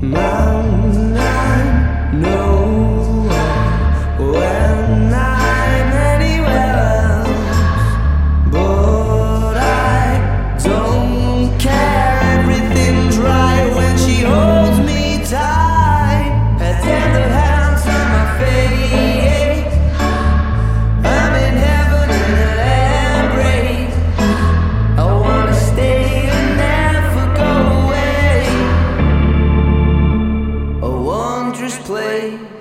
Mountain, no. Play.